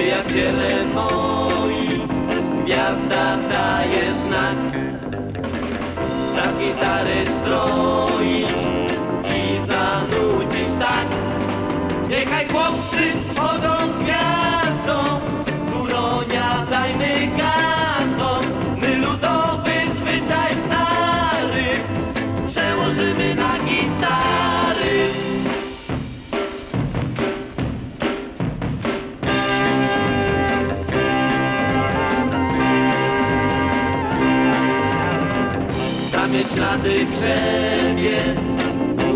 przyjaciele moi, gwiazda daje znak. Czas gitary stroić i zanucić tak. Niechaj chłopcy chodzą z gwiazdą, uronia dajmy gazdą. My ludowy zwyczaj stary przełożymy na gitary. Zamieć ślady grzebie,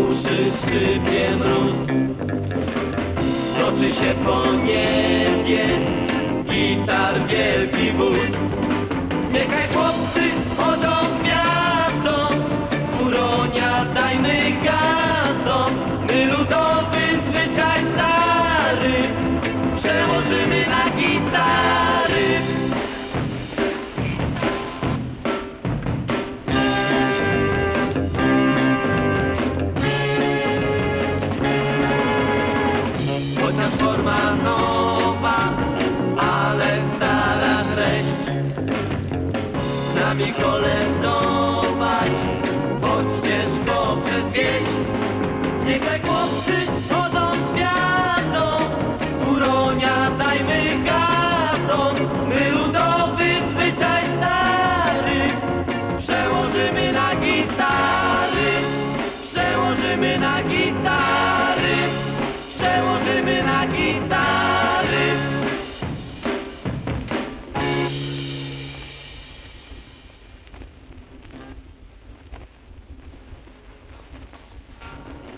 uszy szczypie mróz. Toczy się po niebie, gitar wielki wóz. Niechaj chłopcy chodzą gwiazdą, uronia dajmy gazdą. My ludowy chociaż forma nowa, ale stara treść. Nami kolędować, choćbież poprzez wieś. Niechaj chłopcy chodzą gwiazdą, uronia dajmy gazom. My ludowy zwyczaj stary przełożymy na gitary, przełożymy na gitary.